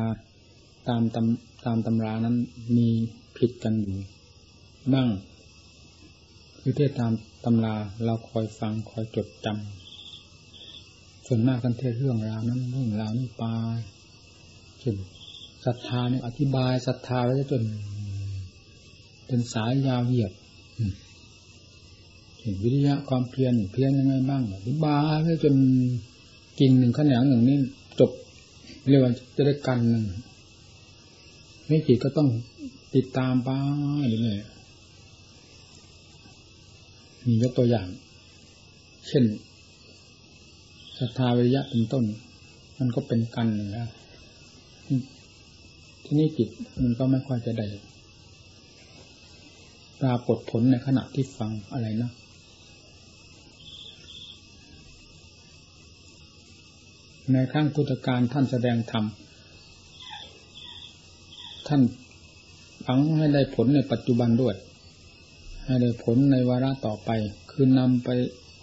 าตามตำตามตำรานั้นมีผิดกันอยู่บ้างคือเทศตามตำราเราคอยฟังคอยจดจำส่วนมากกันเทศเรื่องราวนั้นเรื่องราวนี้ไปเช่นศรัทธาเนี่ยอธิบายศรัทธาไว้จนเป็นสายยาวเหยียดเห็นวิริยะความเพียรเพียรยังไงบ้างอธิบายไว้จนกินหนึ่งขนงหนึ่งนี่จบ เรียกว่าจะได้กันหนึ่งไม่จิตก็ต้องติดตามไปเรื่ยมียกตัวอย่าง เช่นศรัทธาวิริยะเป็นต้น มันก็เป็นกันนะที่นี่จิตมันก็ไม่ค่อยจะได้ปรากฏผลในขณะที่ฟังอะไรนะ ในครั้งพุทธการท่านแสดงธรรมท่านฟังให้ได้ผลในปัจจุบันด้วย ให้ได้ผลในวาระต่อไป คือนำไป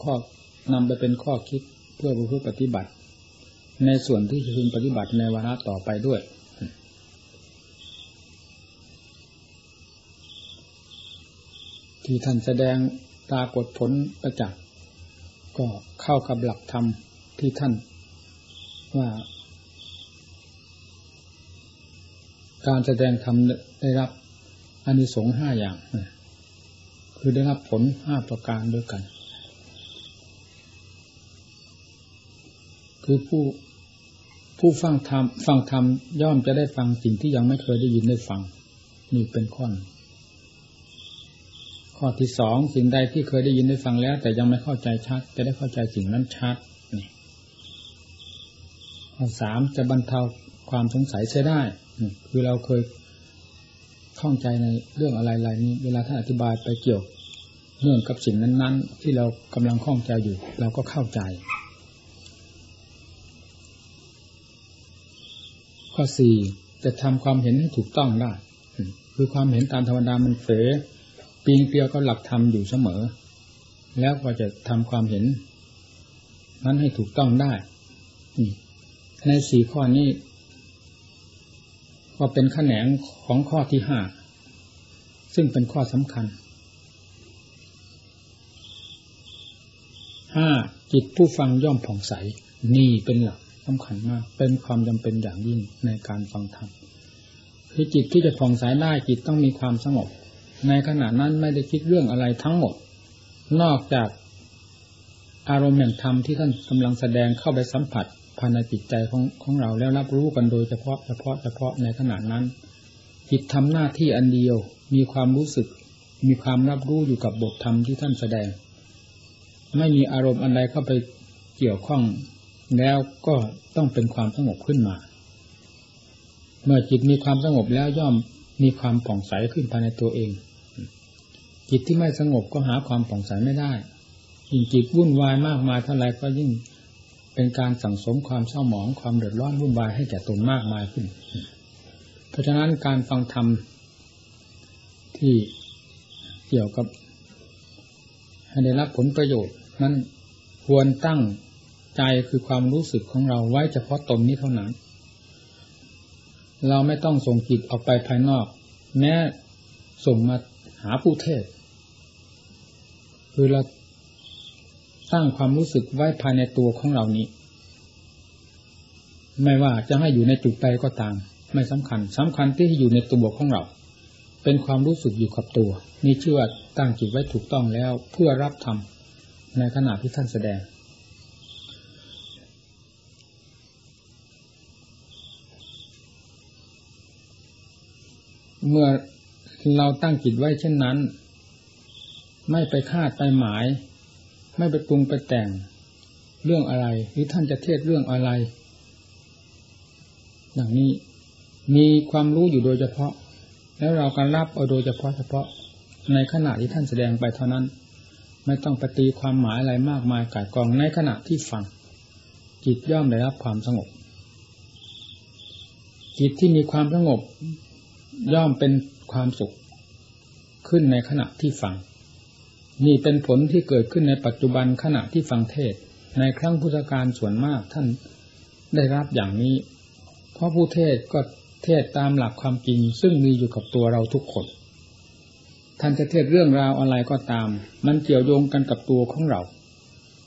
ข้อนำไปเป็นข้อคิดเพื่อผู้ปฏิบัติ ในส่วนที่จะพึงปฏิบัติในวาระต่อไปด้วย ที่ท่านแสดงปรากฏผลประจักษ์ก็เข้ากับหลักธรรมที่ท่าน ว่า การแสดงธรรมได้รับอานิสงส์ห้าอย่าง คือได้รับผลห้าประการด้วยกัน คือผู้ผู้ฟังธรรมฟังธรรมย่อมจะได้ฟังสิ่งที่ยังไม่เคยได้ยินได้ฟัง นี่เป็นข้อข้อที่สองสิ่งใดที่เคยได้ยินได้ฟังแล้ว แต่ยังไม่เข้าใจชัด จะได้เข้าใจสิ่งนั้นชัด สามจะบรรเทาความสงสัยใช้ได้ คือเราเคยข้องใจในเรื่องอะไรๆนี้ เวลาท่านอธิบายไปเกี่ยวเนื่องกับสิ่งนั้น ๆ ที่เรากำลังข้องใจอยู่ เราก็เข้าใจ ข้อสี่จะทำความเห็นให้ถูกต้องได้ คือความเห็นตามธรรมดามันเฟปีงเปียวก็หลักธรรมอยู่เสมอ แล้วก็จะทำความเห็น นั้นให้ถูกต้องได้ ในสี่ข้อนี้ก็เป็นขแขนงของข้อที่ห้าซึ่งเป็นข้อสำคัญห้าจิตผู้ฟังย่อมผ่องใส นี่เป็นหลักสำคัญมาก เป็นความจำเป็นอย่างยิ่งในการฟังธรรมคือจิตที่จะผ่องใสได้จิตต้องมีความสงบ ในขณะนั้นไม่ได้คิดเรื่องอะไรทั้งหมด นอกจากอารมณ์แห่งธรรมที่ท่านกำลังแสดงเข้าไปสัมผัส ภายในจิตใจของของเราแล้วรับรู้กันโดยเฉพาะเฉพาะเฉพาะในขณะนั้น จิตทำหน้าที่อันเดียวมีความรู้สึก มีความรับรู้อยู่กับบทธรรมที่ท่านแสดง ไม่มีอารมณ์อันใดเข้าไปเกี่ยวข้อง แล้วก็ต้องเป็นความสงบขึ้นมา เมื่อจิตมีความสงบแล้วย่อมมีความผ่องใสขึ้นภายในตัวเอง จิตที่ไม่สงบก็หาความผ่องใสไม่ได้ยิ่งจิตวุ่นวายมากมายเท่าไรก็ยิ่ง เป็นการสั่งสมความเศร้าหมองความเดือดร้อนวุ่นวายให้แก่ตนมากมายขึ้น เพราะฉะนั้นการฟังธรรมที่เกี่ยวกับให้ได้รับผลประโยชน์ นั้นควรตั้งใจคือความรู้สึกของเราไว้เฉพาะตนนี้เท่านั้น เราไม่ต้องส่งจิตออกไปภายนอก แม้ส่งมาหาผู้เทศ คือเรา ตั้งความรู้สึกไว้ภายในตัวของเรานี้ ไม่ว่าจะให้อยู่ในจุดใดก็ตาม ไม่สำคัญสำคัญที่อยู่ในตัวของเรา เป็นความรู้สึกอยู่กับตัว นี่ชื่อว่าตั้งจิตไว้ถูกต้องแล้วเพื่อรับธรรมในขณะที่ท่านแสดง เมื่อเราตั้งจิตไว้เช่นนั้น ไม่ไปคาดไปหมาย ไม่ไปปรุงไปแต่งเรื่องอะไร หรือท่านจะเทศเรื่องอะไร อย่างนี้มีความรู้อยู่โดยเฉพาะ แล้วเราการรับเอาโดยเฉพาะเฉพาะในขณะที่ท่านแสดงไปเท่านั้น ไม่ต้องปฏิความหมายอะไรมากมายกายกองในขณะที่ฟังจิตย่อมได้รับความสงบ จิตที่มีความสงบย่อมเป็นความสุข ขึ้นในขณะที่ฟัง นี่เป็นผลที่เกิดขึ้นในปัจจุบันขณะที่ฟังเทศ ในครั้งพุทธการส่วนมากท่านได้รับอย่างนี้ เพราะผู้เทศก็เทศตามหลักความจริง ซึ่งมีอยู่กับตัวเราทุกคน ท่านจะเทศเรื่องราวอะไรก็ตาม มันเกี่ยวโยงกันกับตัวของเรา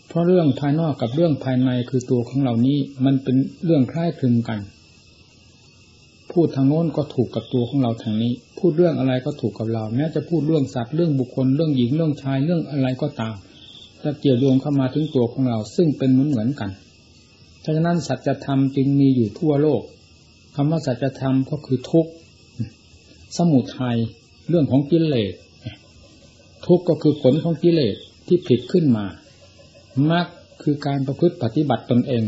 เพราะเรื่องภายนอกกับเรื่องภายในคือตัวของเรานี้ มันเป็นเรื่องคล้ายคลึงกัน พูดทางโน้นก็ถูกกับตัวของเราทางนี้ พูดเรื่องอะไรก็ถูกกับเรา แม้จะพูดเรื่องสัตว์เรื่องบุคคลเรื่องหญิงเรื่องชายเรื่องอะไรก็ตามจะเกี่ยวโยงเข้ามาถึงตัวของเรา ซึ่งเป็นเหมือนเหมือนกันฉะนั้นสัจธรรมจึงมีอยู่ทั่วโลกคำว่าสัจธรรมก็คือทุกข์สมุทัยเรื่องของกิเลสทุกข์ก็คือผลของกิเลสที่ผิดขึ้นมามรรคคือการประพฤติปฏิบัติตนเอง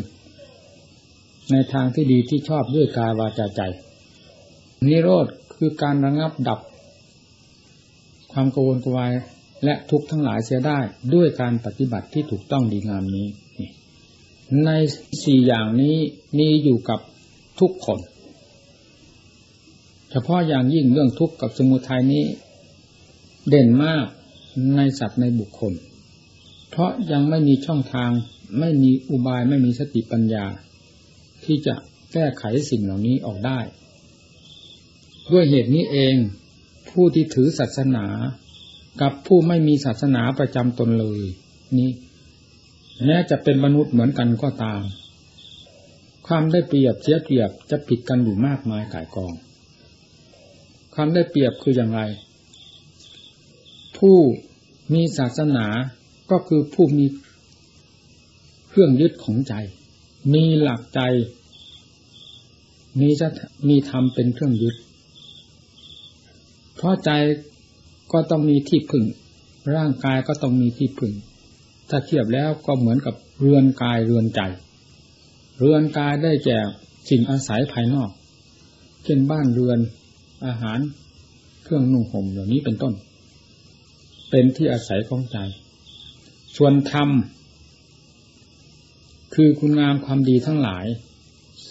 ในทางที่ดีที่ชอบด้วยกายวาจาใจ นิโรธคือการระงับดับ ความกังวลกวายและทุกข์ทั้งหลายเสียได้ด้วยการปฏิบัติที่ถูกต้องดีงามนี้ ในสี่อย่างนี้มีอยู่กับทุกคน เฉพาะอย่างยิ่งเรื่องทุกข์กับสมุทัยนี้ เด่นมากในสัตว์ในบุคคล เพราะยังไม่มีช่องทางไม่มีอุบายไม่มีสติปัญญา ที่จะแก้ไขสิ่งเหล่านี้ออกได้ ด้วยเหตุนี้เอง ผู้ที่ถือศาสนา กับผู้ไม่มีศาสนาประจำตนเลย นี่แม้จะเป็นมนุษย์เหมือนกันก็ตาม ความได้เปรียบเสียเปรียบจะผิดกันอยู่มากมายกายกอง ความได้เปรียบคืออย่างไร ผู้มีศาสนาก็คือผู้มีเครื่องยึดของใจ มีหลักใจ มีจะมีธรรมเป็นเครื่องยึด เพราะใจก็ต้องมีที่พึ่ง ร่างกายก็ต้องมีที่พึ่ง ถ้าเทียบแล้วก็เหมือนกับเรือนกายเรือนใจ เรือนกายได้แก่สิ่งอาศัยภายนอก เช่นบ้านเรือนอาหารเครื่องนุ่งห่มเหล่านี้เป็นต้น เป็นที่อาศัยของใจ ส่วนธรรม คือคุณงามความดีทั้งหลาย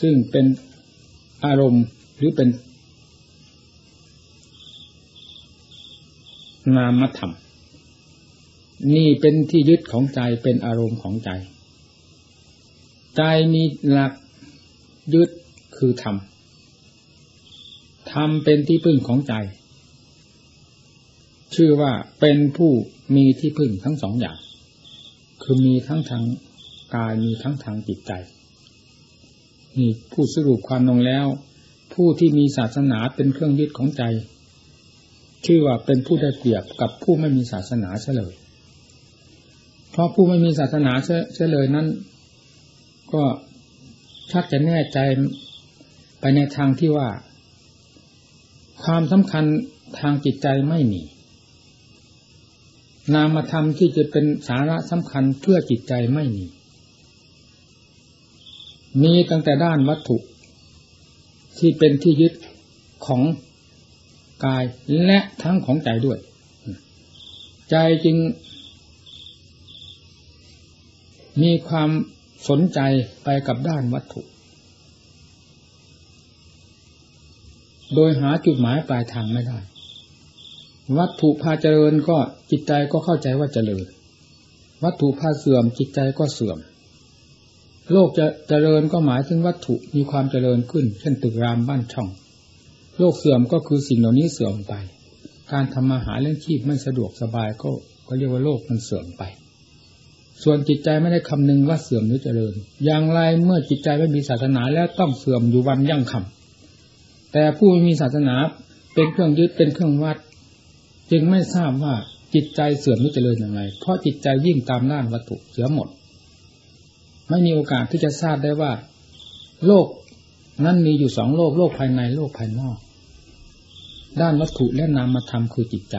ซึ่งเป็นอารมณ์หรือเป็น นามธรรม นี่เป็นที่ยึดของใจเป็นอารมณ์ของใจ ใจมีหลักยึดคือธรรม ธรรมเป็นที่พึ่งของใจ ชื่อว่าเป็นผู้มีที่พึ่งทั้งสองอย่าง คือมีทั้งทางกายมีทั้งทางจิตใจ นี่ผู้สรุปความลงแล้ว ผู้ที่มีศาสนาเป็นเครื่องยึดของใจ ชื่อว่าเป็นผู้ได้เปรียบกับผู้ไม่มีศาสนาเฉลย เพราะผู้ไม่มีศาสนาเฉลยนั้น ก็ชักจะแน่ใจไปในทางที่ว่า ความสำคัญทางจิตใจไม่มี นามธรรมที่จะเป็นสาระสำคัญเพื่อจิตใจไม่มี มีตั้งแต่ด้านวัตถุ ที่เป็นที่ยึดของ กายและทั้งของใจด้วย ใจจึง มีความสนใจไปกับด้านวัตถุ โดยหาจุดหมายปลายทางไม่ได้ วัตถุพาเจริญก็จิตใจก็เข้าใจว่าเจริญ วัตถุพาเสื่อมจิตใจก็เสื่อมโลกจะเจริญก็หมายถึงวัตถุมีความเจริญขึ้น เช่นตึกรามบ้านช่อง โรคเสื่อมก็คือสิ่งเหล่านี้เสื่อมไป การทำมาหาเลี้ยงชีพไม่สะดวกสบายก็ก็เรียกว่าโลกมันเสื่อมไป ส่วนจิตใจไม่ได้คำนึงว่าเสื่อมหรือเจริญ อย่างไรเมื่อจิตใจไม่มีศาสนาแล้วต้องเสื่อมอยู่วันยั่งคำแต่ผู้ไม่มีศาสนาเป็นเครื่องยึดเป็นเครื่องวัด จึงไม่ทราบว่าจิตใจเสื่อมหรือเจริญอย่างไร เพราะจิตใจยิ่งตามด้านวัตถุเสียหมด ไม่มีโอกาสที่จะทราบได้ว่า โลกนั้นมีอยู่สองโลกโลกภายในโลกภายนอก ด้านวัตถุและนามธรรมคือจิตใจ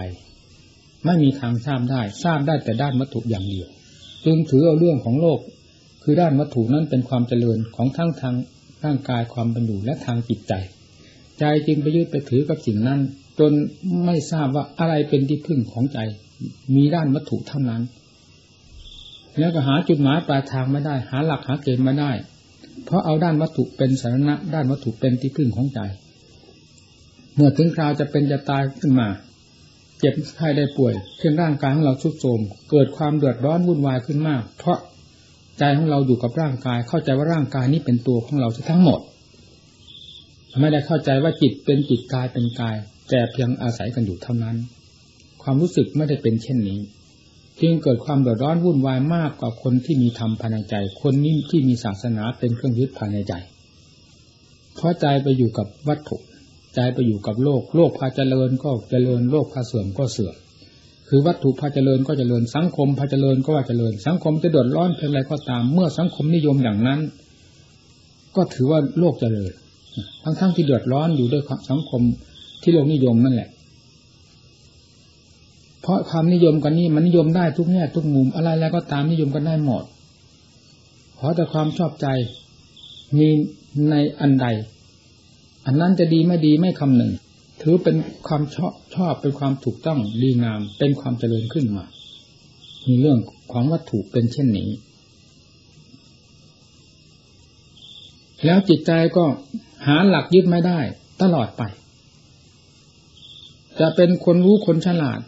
ไม่มีทางทราบได้ทราบได้แต่ด้านวัตถุอย่างเดียวจึงถือเอาเรื่องของโลก คือด้านวัตถุนั้นเป็นความเจริญของทั้งทางร่างกายความเป็นอยู่และทางจิตใจ ใจจึงไปยึดไปถือกับสิ่งนั้น จนไม่ทราบว่าอะไรเป็นที่พึ่งของใจ มีด้านวัตถุเท่านั้น แล้วก็หาจุดหมายปลายทางไม่ได้ หาหลักหาเกณฑ์ไม่ได้ เพราะเอาด้านวัตถุเป็นสาระด้านวัตถุเป็นที่พึ่งของใจ เมื่อถึงคราวจะเป็นจะตายขึ้นมา เจ็บไข้ได้ป่วยเช่นร่างกายของเราทุดโทรมเกิดความเดือดร้อนวุ่นวายขึ้นมาก เพราะใจของเราอยู่กับร่างกาย เข้าใจว่าร่างกายนี้เป็นตัวของเราทั้งหมด ไม่ได้เข้าใจว่าจิตเป็นจิตกายเป็นกาย แต่เพียงอาศัยกันอยู่เท่านั้น ความรู้สึกไม่ได้เป็นเช่นนี้จึงเกิดความเดือดร้อนวุ่นวายมากกว่าคนที่มีธรรมภายในใจ คนนี้ที่มีศาสนาเป็นเครื่องยึดภายในใจ เพราะใจไปอยู่กับวัตถุ ใจไปอยู่กับโลก โลกพาเจริญก็เจริญโลกพาเสื่อมก็เสื่อมคือวัตถุพาเจริญก็เจริญสังคมพาเจริญก็ว่าเจริญ สังคมจะเดือดร้อนเพียงไรก็ตาม เมื่อสังคมนิยมอย่างนั้น ก็ถือว่าโลกเจริญทั้งๆทที่เดือดร้อนอยู่ด้วยสังคมที่โลกนิยมนั่นแหละ เพราะความนิยมกันนี่มันนิยมได้ทุกแง่ทุกมุมอะไรแล้วก็ตามนิยมกันได้หมดขอแต่ความชอบใจมีในอันใด อันนั้นจะดีไม่ดีไม่คำหนึ่ง ถือเป็นความชอบชอบเป็นความถูกต้องดีงาม เป็นความเจริญขึ้นมา มีเรื่องของวัตถุเป็นเช่นนี้ แล้วจิตใจก็หาหลักยึดไม่ได้ ตลอดไป จะเป็นคนรู้คนฉลาด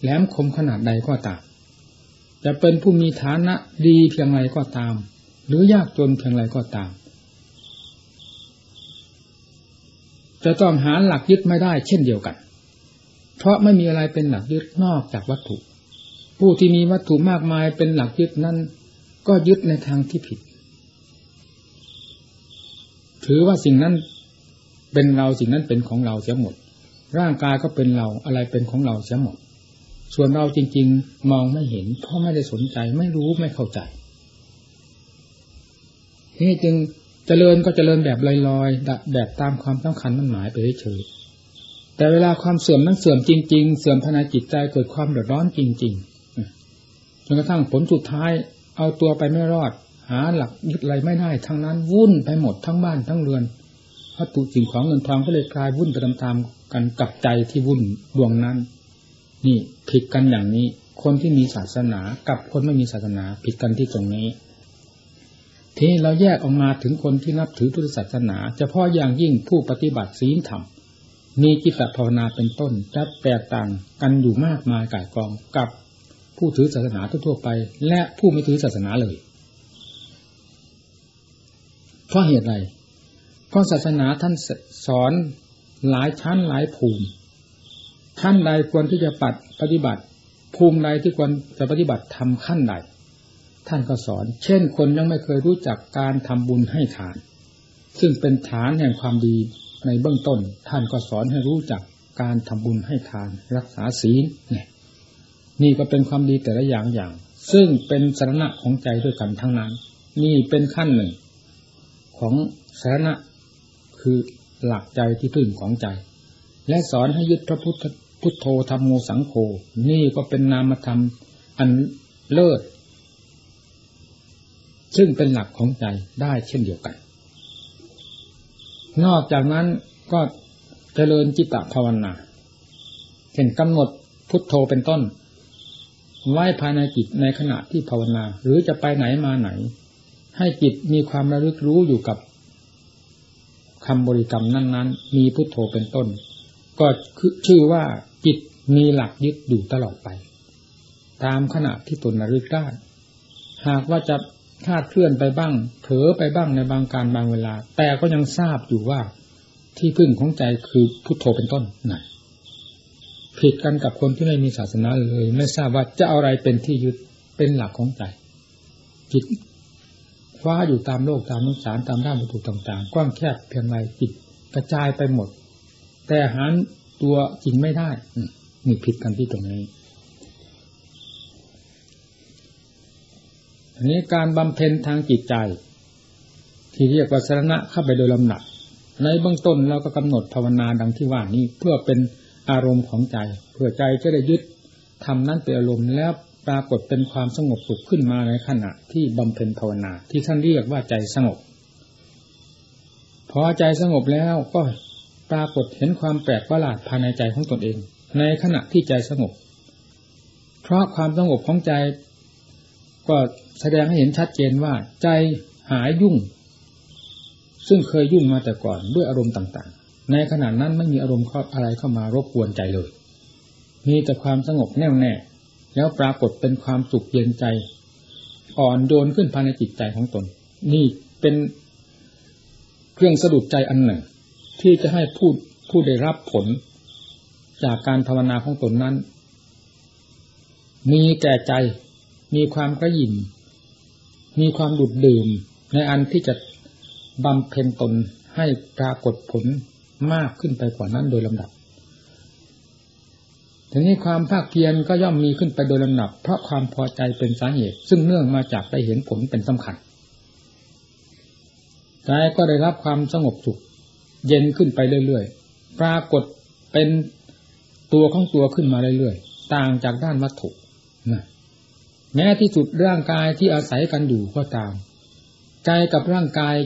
แหลมคมขนาดใดก็ตาม จะเป็นผู้มีฐานะดีเพียงไรก็ตาม หรือยากจนเพียงไรก็ตาม จะต้องหาหลักยึดไม่ได้เช่นเดียวกัน เพราะไม่มีอะไรเป็นหลักยึดนอกจากวัตถุ ผู้ที่มีวัตถุมากมายเป็นหลักยึดนั้น ก็ยึดในทางที่ผิด ถือว่าสิ่งนั้นเป็นเราสิ่งนั้นเป็นของเราเสียหมด ร่างกายก็เป็นเราอะไรเป็นของเราเสียหมด ส่วนเราจริง ๆ มองไม่เห็น เพราะไม่ได้สนใจไม่รู้ไม่เข้าใจนี่จึง เจริญก็เจริญแบบลอยๆแบบตามความต้องคัญมันหมายไปเฉยๆแต่เวลาความเสื่อมนั้นเสื่อมจริง ๆ เสื่อมภายในจิตใจเกิดความเดือดร้อนจริงๆจนกระทั่งผลสุดท้ายเอาตัวไปไม่รอด หาหลักยึดอะไรไม่ได้ทั้งนั้นวุ่นไปหมดทั้งบ้านทั้งเรือนวัตถุสิ่งของเงินทองก็เลยกลายวุ่นไปตามๆกันกับใจที่วุ่นดวงนั้น นี่ผิดกันอย่างนี้ คนที่มีศาสนากับคนไม่มีศาสนาผิดกันที่ตรงนี้ ทีเราแยกออกมาถึงคนที่นับถือพุทธศาสนาเฉพาะอย่างยิ่งผู้ปฏิบัติศีลธรรมมีจิตภาวนาเป็นต้นจะแตกต่างกันอยู่มากมายก่ายกองกับผู้ถือศาสนาทั่วไป และผู้ไม่ถือศาสนาเลย เพราะเหตุไรเพราะศาสนาท่านสอนหลายชั้นหลายภูมิขั้นใดควรที่จะปัดปฏิบัติ ภูมิใดที่ควรจะปฏิบัติทำขั้นใด ท่านก็สอน เช่นคนยังไม่เคยรู้จักการทำบุญให้ทาน ซึ่งเป็นฐานแห่งความดีในเบื้องต้น ท่านก็สอนให้รู้จักการทำบุญให้ทาน รักษาศีลเนี่ยนี่ก็เป็นความดีแต่ละอย่างอย่าง ซึ่งเป็นสาระของใจด้วยกันทั้งนั้น นี่เป็นขั้นหนึ่ง ของสาระคือหลักใจที่พึ่งของใจ และสอนให้ยึดพระพุทธพุทโธธรรมโมสังโฆนี่ก็เป็นนามธรรมอันเลิศ ซึ่งเป็นหลักของใจได้เช่นเดียวกัน นอกจากนั้นก็เจริญจิตตภาวนาเช่นกำหนดพุทโธเป็นต้น ไว้ภายในจิตในขณะที่ภาวนา หรือจะไปไหนมาไหน ให้จิตมีความระลึกรู้อยู่กับคำบริกรรมนั้นๆ มีพุทโธเป็นต้น ก็ชื่อว่าจิตมีหลักยึดอยู่ตลอดไป ตามขณะที่ตนระลึกได้ หากว่าจะ คาดเคลื่อนไปบ้าง เผลอไปบ้างในบางการบางเวลา แต่ก็ยังทราบอยู่ว่าที่พึ่งของใจคือพุทโธเป็นต้นนั่นผิดกันกับคนที่ไม่มีศาสนาเลย ไม่ทราบว่าจะอะไรเป็นที่ยึดเป็นหลักของใจ จิตคว้าอยู่ตามโลกตามนุสารตามด้านวัตถุต่าง ๆ กว้างแคบเพียงไรจิตกระจายไปหมด แต่หาตัวจริงไม่ได้นี่ผิดกันที่ตรงนี้ อันนี้การบำเพ็ญทางจิตใจ ที่เรียกว่าสรณะเข้าไปโดยลำหนัก ในเบื้องต้นเราก็กำหนดภาวนาดังที่ว่านี้เพื่อเป็นอารมณ์ของใจเพื่อใจจะได้ยึดทำนั้นเป็นอารมณ์แล้วปรากฏเป็นความสงบสุขขึ้นมาในขณะที่บำเพ็ญภาวนา ที่ท่านเรียกว่าใจสงบพอใจสงบแล้วก็ปรากฏเห็นความแปลกประหลาดภายในใจของตนเอง ในขณะที่ใจสงบ เพราะความสงบของใจ ก็แสดงให้เห็นชัดเจนว่าใจหายยุ่ง ซึ่งเคยยุ่งมาแต่ก่อนด้วยอารมณ์ต่างๆ ในขณะนั้นไม่มีอารมณ์อะไรเข้ามารบกวนใจเลย มีแต่ความสงบแน่วแน่ แล้วปรากฏเป็นความสุขเย็นใจ อ่อนโยนขึ้นภายในจิตใจของตน นี่เป็นเครื่องสะดุดใจอันหนึ่ง ที่จะให้ผู้ผู้ได้รับผลจากการภาวนาของตนนั้น มีแก่ใจ มีความกระยิมมีความดุดดื่มในอันที่จะบำเพ็ญตนให้ปรากฏผลมากขึ้นไปกว่านั้นโดยลำดับทีนี้ความภาคเพียรก็ย่อมมีขึ้นไปโดยลำดับ เพราะความพอใจเป็นสาเหตุ ซึ่งเนื่องมาจากได้เห็นผลเป็นสำคัญใจก็ได้รับความสงบสุข เย็นขึ้นไปเรื่อยๆ ปรากฏเป็นตัวของตัวขึ้นมาเรื่อยๆ ต่างจากด้านวัตถุนะ แม้ที่สุดร่างกายที่อาศัยกันอยู่ก็ตามใจกับร่างกาย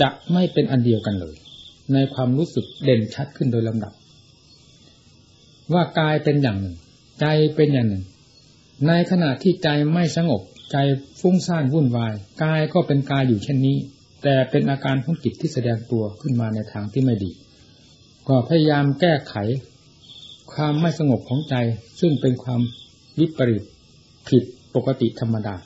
จะไม่เป็นอันเดียวกันเลย ในความรู้สึกเด่นชัดขึ้นโดยลำดับ ว่ากายเป็นอย่างหนึ่ง ใจเป็นอย่างหนึ่ง ในขณะที่ใจไม่สงบ ใจฟุ้งซ่านวุ่นวาย กายก็เป็นกายอยู่เช่นนี้ แต่เป็นอาการของจิตที่แสดงตัวขึ้นมาในทางที่ไม่ดี ก็พยายามแก้ไข ความไม่สงบของใจซึ่งเป็นความวิปริตผิด กติธรรมดา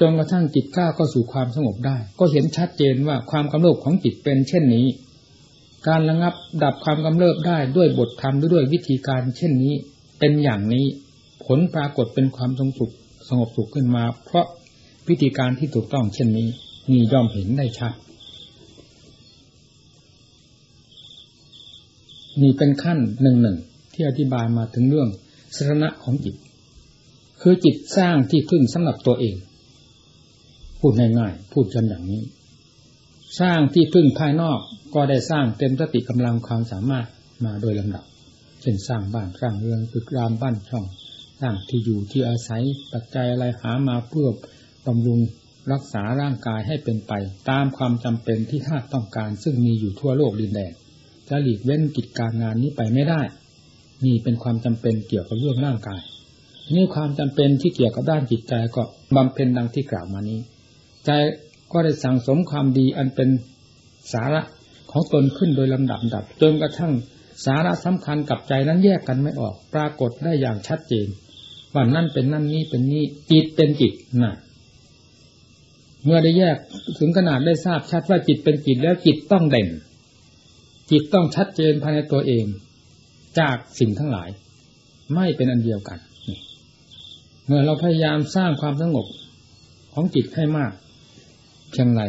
จนกระทั่งจิตก้าวเข้าสู่ความสงบได้ ก็เห็นชัดเจนว่าความกำเริบของจิตเป็นเช่นนี้ การระงับดับความกำเริบได้ด้วยบทธรรมด้วยวิธีการเช่นนี้ เป็นอย่างนี้ผลปรากฏเป็นความสงบสุขสงบสุขขึ้นมา เพราะวิธีการที่ถูกต้องเช่นนี้มียอมเห็นได้ชัดนี่เป็นขั้นหนึ่งหนึ่งที่อธิบายมาถึงเรื่องสรณะของจิต คือจิตสร้างที่พึ่งสำหรับตัวเอง พูดง่ายๆพูดกันอย่างนี้ สร้างที่พึ่งภายนอกก็ได้สร้างเต็มสติกำลังความสามารถมาโดยลำดับ เช่นสร้างบ้านสร้างเรือนตึกรามบ้านช่องสร้างที่อยู่ที่อาศัยปัจจัยอะไรหามาเพื่อบำรุงรักษาร่างกายให้เป็นไป ตามความจำเป็นที่ท่าต้องการ ซึ่งมีอยู่ทั่วโลกดินแดนจะหลีกเว้นกิจการงานนี้ไปไม่ได้ นี่เป็นความจำเป็นเกี่ยวกับเรื่องร่างกาย นี่ความจำเป็นที่เกี่ยวกับด้านจิตใจก็บำเพ็ญดังที่กล่าวมานี้ ใจก็ได้สั่งสมความดีอันเป็นสาระของตนขึ้นโดยลำดับดับจนกระทั่งสาระสำคัญกับใจนั้นแยกกันไม่ออก ปรากฏได้อย่างชัดเจนว่านั่นเป็นนั่นนี้เป็นนี้จิตเป็นจิตนะเมื่อได้แยกถึงขนาดได้ทราบชัดว่าจิตเป็นจิตแล้วจิตต้องเด่น จิตต้องชัดเจนภายในตัวเอง จากสิ่งทั้งหลาย ไม่เป็นอันเดียวกัน เมื่อเราพยายามสร้างความสงบของจิตให้มากเพียงไร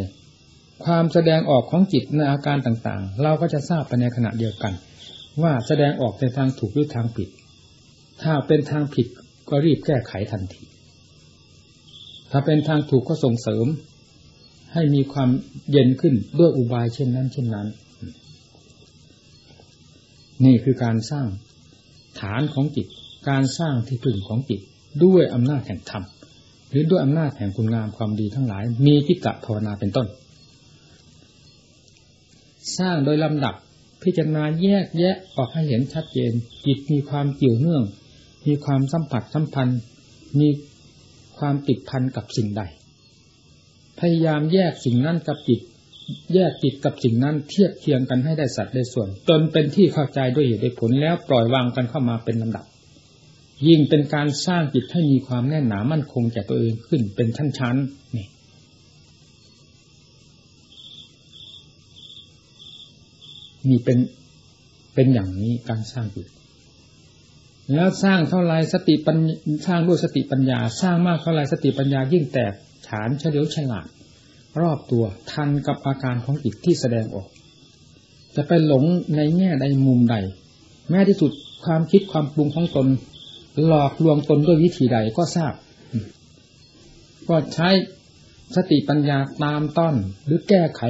ความแสดงออกของจิตในอาการต่างๆ เราก็จะทราบไปในขณะเดียวกัน ว่าแสดงออกในทางถูกหรือทางผิด ถ้าเป็นทางผิดก็รีบแก้ไขทันที ถ้าเป็นทางถูกก็ส่งเสริม ให้มีความเย็นขึ้นด้วยอุบายเช่นนั้น เช่นนั้น นี่คือการสร้างฐานของจิต การสร้างที่พึ่งของจิต ด้วยอำนาจแห่งธรรมหรือด้วยอำนาจแห่งคุณงามความดีทั้งหลาย มีกิจภาวนาเป็นต้น สร้างโดยลำดับพิจารณาแยกแยะออกให้เห็นชัดเจน จิตมีความเกี่ยวเนื่อง มีความสัมผัสสัมพันธ์ มีความติดพันกับสิ่งใด พยายามแยกสิ่งนั้นกับจิต แยกจิตกับสิ่งนั้นเทียบเทียงกันให้ได้สัดได้ส่วน จนเป็นที่เข้าใจด้วยเหตุด้วยผลแล้วปล่อยวางกันเข้ามาเป็นลำดับ ยิ่งเป็นการสร้างจิตให้มีความแน่นหนามั่นคงแก่ตัวเองขึ้นเป็นชั้นๆนี่มีเป็นเป็นอย่างนี้การสร้างจิตแล้วสร้างเท่าไรสติปัญสร้างด้วยสติปัญญา สร้างมากเท่าไรสติปัญญายิ่งแตกฉานเฉลียวฉลาด รอบตัวทันกับอาการของจิตที่แสดงออก จะไปหลงในแง่ใดมุมใด แม้ที่สุดความคิดความปรุงของตน หลอกลวงตนด้วยวิธีใดก็ทราบ ก็ใช้สติปัญญาตามต้นหรือแก้ไข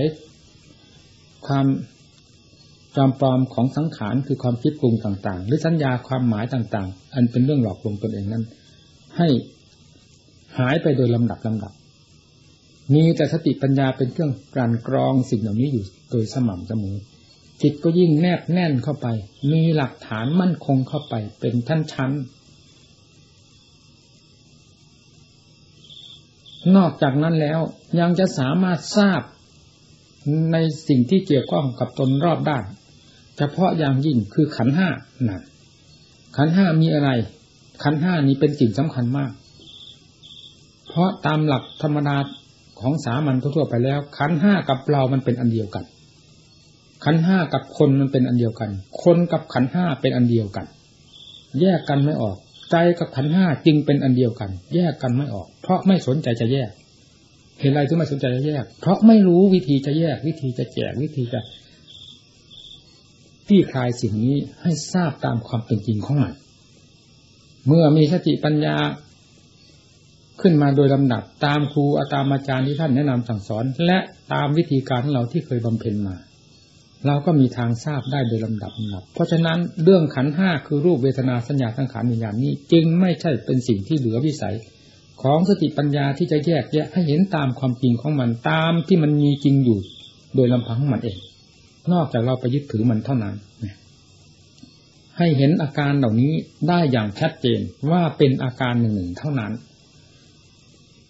ความจอมปลอมของสังขารคือความคิดปรุงต่าง ๆ หรือสัญญาความหมายต่าง ๆ อันเป็นเรื่องหลอกลวงตนเองนั้น ให้หายไปโดยลำดับลำดับ มีแต่สติปัญญาเป็นเครื่องการกรองสิ่งเหล่านี้อยู่โดยสม่ำเสมอจิตก็ยิ่งแนบแน่นเข้าไป มีหลักฐานมั่นคงเข้าไปเป็นชั้นชั้ นอกจากนั้นแล้วยังจะสามารถทราบในสิ่งที่เกี่ยวข้องกับตนรอบด้าน เฉพาะอย่างยิ่งคือขันห้านั่นขันห้ามีอะไร ขันห้านี้เป็นสิ่งสำคัญมาก เพราะตามหลักธรรมดาของสามัญทั่วไปแล้ว ขันห้ากับเรามันเป็นอันเดียวกัน ขันห้ากับคนมันเป็นอันเดียวกัน คนกับขันห้าเป็นอันเดียวกัน แยกกันไม่ออก ใจกับขันห้าจึงเป็นอันเดียวกัน แยกกันไม่ออก เพราะไม่สนใจจะแยก เห็นอะไรที่ไม่สนใจจะแยก เพราะไม่รู้วิธีจะแยก วิธีจะแจกวิธีจะที่คลายสิ่งนี้ให้ทราบตามความเป็นจริงของมันเมื่อมีสติปัญญาขึ้นมาโดยลำดับตามครูอาตามอาจารย์ที่ท่านแนะนำสั่งสอน และตามวิธีการของเราที่เคยบำเพ็ญมา เราก็มีทางทราบได้โดยลำดับลำดับ เพราะฉะนั้นเรื่องขันห้าคือรูปเวทนาสัญญาสังขารวิญญาณนี้ จึงไม่ใช่เป็นสิ่งที่เหลือวิสัย ของสติปัญญาที่จะแยกแยะให้เห็นตามความจริงของมันตามที่มันมีจริงอยู่ โดยลำพังของมันเอง นอกจากเราไปยึดถือมันเท่านั้นให้เห็นอาการเหล่านี้ได้อย่างชัดเจนว่าเป็นอาการหนึ่งเท่านั้น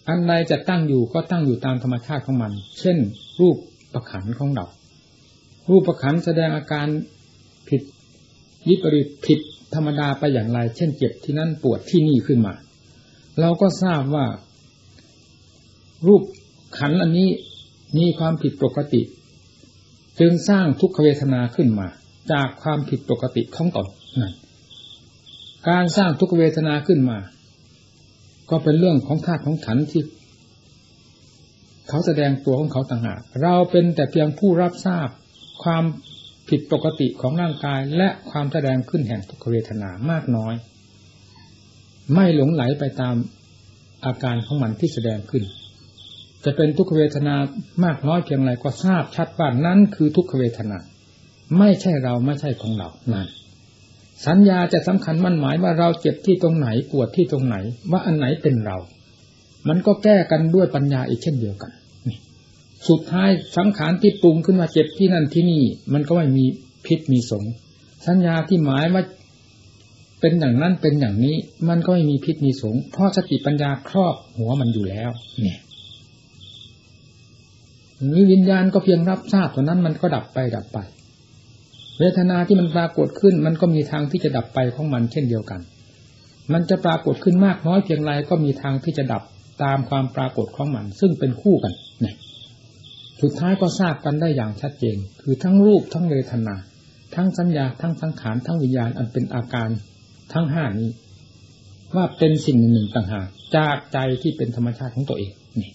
อันใดจะตั้งอยู่ก็ตั้งอยู่ตามธรรมชาติของมัน เช่น รูปประขันของเรา รูปขันแสดงอาการผิดยิปริตผิดธรรมดาไปอย่างไร เช่นเจ็บที่นั่นปวดที่นี่ขึ้นมา เราก็ทราบว่า รูปขันอันนี้มีความผิดปกติ จึงสร้างทุกขเวทนาขึ้นมา จากความผิดปกติของตนนั่นการสร้างทุกขเวทนาขึ้นมา ก็เป็นเรื่องของธาตุของขันที่เขาแสดงตัวของเขาต่างหากเราเป็นแต่เพียงผู้รับทราบ ความผิดปกติของร่างกายและความแสดงขึ้นแห่งทุกขเวทนามากน้อย ไม่หลงไหลไปตามอาการของมันที่แสดงขึ้น จะเป็นทุกขเวทนามากน้อยเพียงไรก็ทราบชัดว่านั้นคือทุกขเวทนา ไม่ใช่เราไม่ใช่ของเรานั่นสัญญาจะสำคัญมั่นหมายว่าเราเจ็บที่ตรงไหนปวดที่ตรงไหน ว่าอันไหนเป็นเรา มันก็แก้กันด้วยปัญญาอีกเช่นเดียวกัน สุดท้ายสังขารที่ปรุงขึ้นมาเจ็บที่นั่นที่นี่ มันก็ไม่มีพิษมีสงสัญญาที่หมายว่าเป็นอย่างนั้นเป็นอย่างนี้ มันก็ไม่มีพิษมีสงเพราะสติปัญญาครอบหัวมันอยู่แล้ว เนี่ยนี้วิญญาณก็เพียงรับทราบเท่านั้นมันก็ดับไปดับไป เวทนาที่มันปรากฏขึ้น มันก็มีทางที่จะดับไปของมันเช่นเดียวกัน มันจะปรากฏขึ้นมากน้อยเพียงไรก็มีทางที่จะดับตามความปรากฏของมัน ซึ่งเป็นคู่กันเนี่ย สุดท้ายก็ทราบกันได้อย่างชัดเจน คือทั้งรูปทั้งเวทนา ทั้งสัญญา ทั้งสังขาร ทั้งวิญญาณ อันเป็นอาการทั้งห้านี้ ว่าเป็นสิ่งหนึ่งต่างหากจากใจที่เป็นธรรมชาติของตัวเองนี่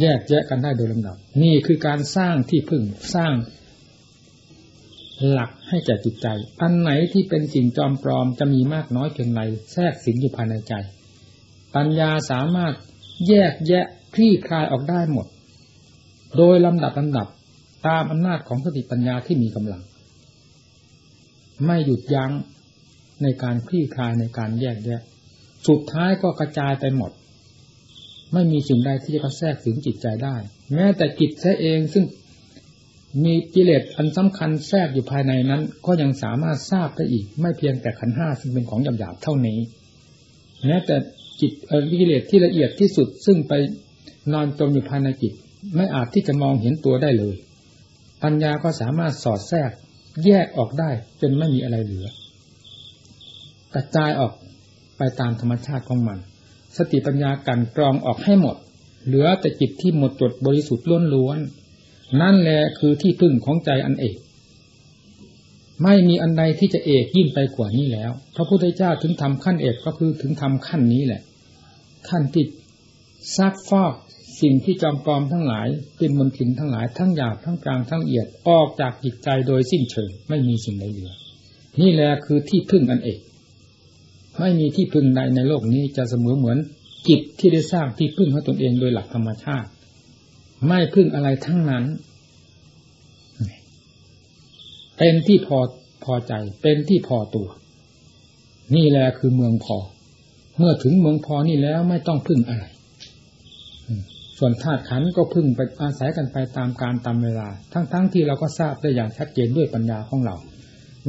แยกแยะกันได้โดยลำดับ นี่คือการสร้างที่พึ่งสร้าง หลักให้แก่จิตใจ อันไหนที่เป็นสิ่งจอมปลอมจะมีมากน้อยเพียงไรแทรกสิงอยู่ภายในใจ ปัญญาสามารถแยกแยะคลี่คลายออกได้หมด โดยลำดับลำดับตามอำนาจของสติปัญญาที่มีกำลัง ไม่หยุดยั้งในการคลี่คลายในการแยกแยะ สุดท้ายก็กระจายไปหมด ไม่มีสิ่งใดที่จะกระแทกถึงจิตใจได้ แม้แต่จิตแท้เองซึ่งมีกิเลสอันสำคัญแทรกอยู่ภายในนั้น ก็ยังสามารถทราบได้อีก ไม่เพียงแต่ขันห้าซึ่งเป็นของหยาบๆเท่านี้แม้แต่จิตกิเลสที่ละเอียดที่สุดซึ่งไปนอนจมอยู่ภายในจิต ไม่อาจที่จะมองเห็นตัวได้เลย ปัญญาก็สามารถสอดแทรก แยกออกได้จนไม่มีอะไรเหลือ กระจายออกไปตามธรรมชาติของมัน สติปัญญากันกรองออกให้หมด เหลือแต่จิตที่หมดจดบริสุทธิ์ล้วนๆนั่นแหละคือที่พึ่งของใจอันเอก ไม่มีอันใดที่จะเอกยิ่งไปกว่านี้แล้ว พระพุทธเจ้าถึงทำขั้นเอกก็คือถึงทำขั้นนี้แหละ ขั้นที่ซักฟอก สิ่งที่จอมปลอมทั้งหลายเป็นมลทินทั้งหลายทั้งหยาบทั้งกลางทั้งละเอียดออกจากจิตใจโดยสิ้นเชิงไม่มีสิ่งใดเหลือ นี่แหละคือที่พึ่งอันเอก ไม่มีที่พึ่งใดในโลกนี้จะเสมอเหมือนจิตที่ได้สร้างที่พึ่งของตนเองโดยหลักธรรมชาติ ไม่พึ่งอะไรทั้งนั้น เป็นที่พอพอใจ เป็นที่พอตัว นี่แหละคือเมืองพอ เมื่อถึงเมืองพอนี่แล้วไม่ต้องพึ่งอะไร ส่วนธาตุขันก็พึ่งไปอาศัยกันไปตามการตามเวลา ทั้งๆทที่เราก็ทราบได้อย่างชัดเจนด้วยปัญญาของเรา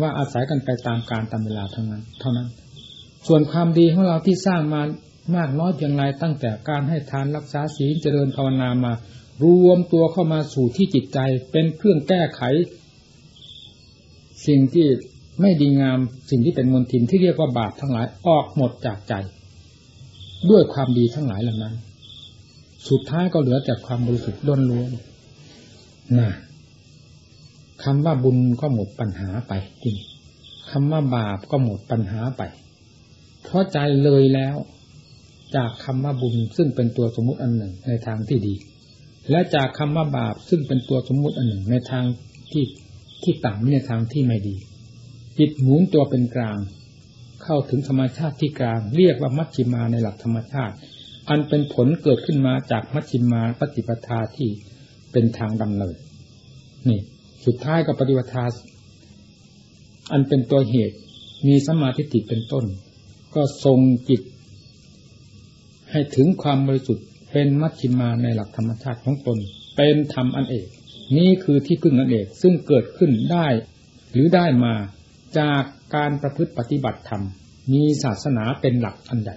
ว่าอาศัยกันไปตามการตามเวลาเท่านั้น เท่านั้น ส่วนความดีของเราที่สร้างมามากน้อยเพียงไรตั้งแต่การให้ทานรักษาศีลเจริญภาวนามารวมตัวเข้ามาสู่ที่จิตใจเป็นเครื่องแก้ไข สิ่งที่ไม่ดีงามสิ่งที่เป็นมลทินที่เรียกว่าบาปทั้งหลายออกหมดจากใจ ด้วยความดีทั้งหลายเหล่านั้น สุดท้ายก็เหลือแต่ความบริสุทธิ์ล้นล้วนนะำว่าบุญก็หมดปัญหาไปจริงคำว่าบาปก็หมดปัญหาไป เพราะใจเลยแล้ว จากคำว่าบุญซึ่งเป็นตัวสมมุติอันหนึ่งในทางที่ดี และจากคำว่าบาปซึ่งเป็นตัวสมมุติอันหนึ่งในทางที่ที่ต่ำในทางที่ไม่ดี จิตหมุนตัวเป็นกลาง เข้าถึงธรรมชาติที่กลาง เรียกว่ามัชชิมาในหลักธรรมชาติ อันเป็นผลเกิดขึ้นมาจากมัชชิมาปฏิปทาที่เป็นทางดำเนินนี่ สุดท้ายก็ปฏิปทา อันเป็นตัวเหตุ มีสมาธิติเป็นต้น ก็ทรงจิต ให้ถึงความบริสุทธิ์เป็นมัชชิมาในหลักธรรมชาติของตน เป็นธรรมอันเอก นี่คือที่พึ่งอันเอกซึ่งเกิดขึ้นได้ หรือได้มาจากการประพฤติปฏิบัติธรรม มีศาสนาเป็นหลักอันใด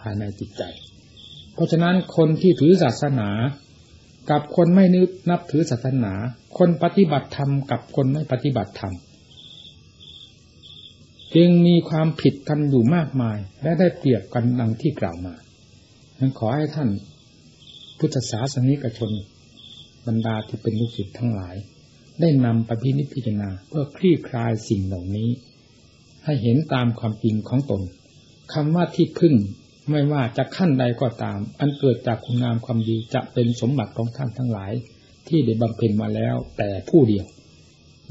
ภายในจิตใจ เพราะฉะนั้นคนที่ถือศาสนา กับคนไม่นึกนับถือศาสนา คนปฏิบัติธรรมกับคนไม่ปฏิบัติธรรมจึงมีความผิดกันอยู่มากมาย และได้เปรียบกันดังที่กล่าวมาฉันขอให้ท่านพุทธศาสนิกชน บรรดาที่เป็นลูกศิษย์ทั้งหลาย ได้นำปพินิพิจารณาเพื่อคลี่คลายสิ่งเหล่านี้ ให้เห็นตามความจริงของตนคำว่าที่พึ่ง ไม่ว่าจะขั้นใดก็ตาม อันเกิดจากคุณงามความดีจะเป็นสมบัติของท่านทั้งหลาย ที่ได้บำเพ็ญมาแล้ว แต่ผู้เดียว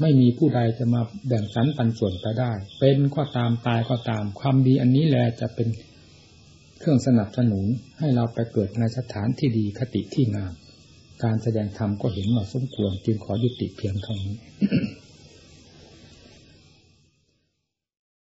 ไม่มีผู้ใดจะมาแบ่งสรรปันส่วนไปได้ เป็นก็ตามตายก็ตาม ความดีอันนี้แหละจะเป็นเครื่องสนับสนุนให้เราไปเกิดในสถานที่ดีคติที่งาม การแสดงธรรมก็เห็นว่าสมควรจึงขอยุติเพียงเท่านี้